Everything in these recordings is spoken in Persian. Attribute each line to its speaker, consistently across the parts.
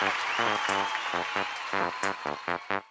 Speaker 1: Thank you.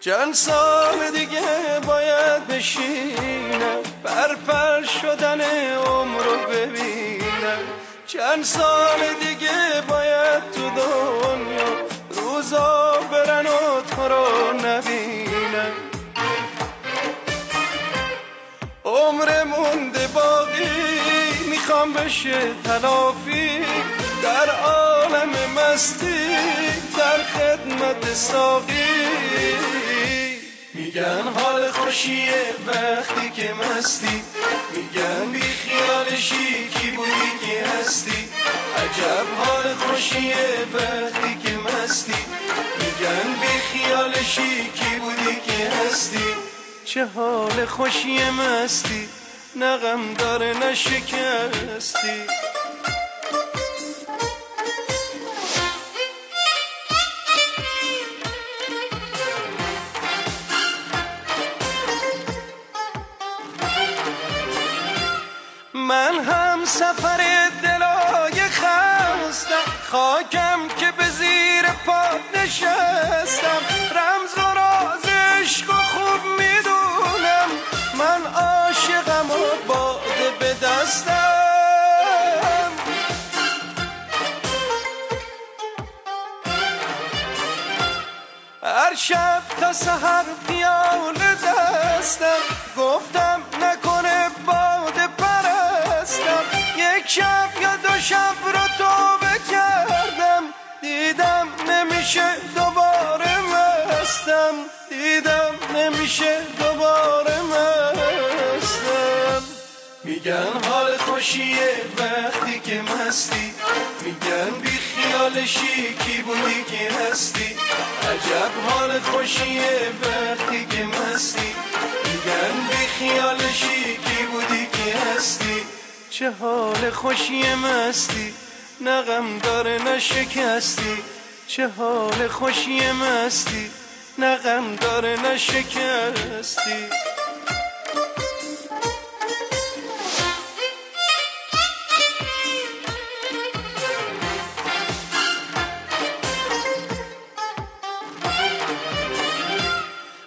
Speaker 1: چند سال دیگه باید بشینم پر شدن عمر رو ببینم چند سال دیگه باید تو دنیا روزا برن و تو رو نبینم عمر مونده باقی می‌خوام بشه تلافی. در عالم مستی در خدمت ساقی. میگن حال خوشیه وقتی که مستی. میگن بی خیالشی کی بودی که هستی. عجب حال خوشیه وقتی که مستی. میگن بی خیالشی کی بودی که هستی. چه حال خوشی مستی. نغم داره نشکستی من هم سفر دلای خستم. خاکم که به زیر پاد نشستم. رمز و راز عشق و خوب می‌دونم. من عاشقم و باده به دستم. هر شب تا سهر پیال دستم. گفتم شب رو تو کردم. دیدم نمیشه دوباره مستم. دیدم نمیشه دوباره مستم. میگن حال خوشیه وقتی که مستی. میگن بی خیالشی کی بودی که هستی. عجب حال خوشیه وقتی که مستی. میگن بی خیالشی کی بودی چه حال خوشی مستی نغم داره نشکستی چه حال خوشی مستی نغم داره نشکستی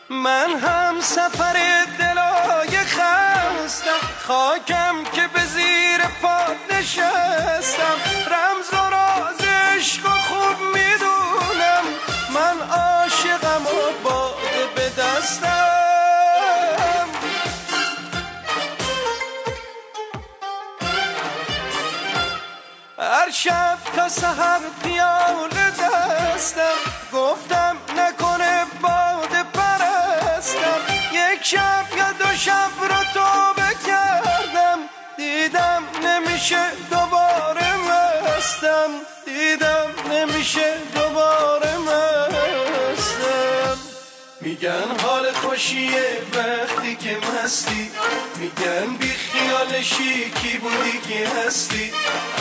Speaker 1: من هم سفر دلای خستم خاکم که به زیر پاد نشستم. رمز و راز عشق خوب می‌دونم. من عاشقم و باده به دستم. هر شب تا سهر پیال دستم. گفتم نمیشه دوباره مستم. دیدم نمیشه دوباره مستم. میگن حال خوشیه وقتی که مستی. میگن بی خیالشی کی بودی که هستی.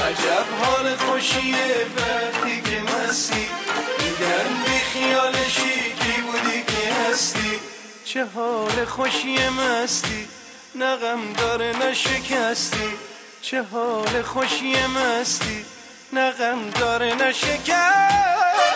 Speaker 1: عجب حال خوشیه وقتی که مستی. میگن بی خیالشی کی بودی که هستی. چه حال خوشی مستی. نغم داره نشکستی. چه حال خوشی مستی نغم داره نشکستی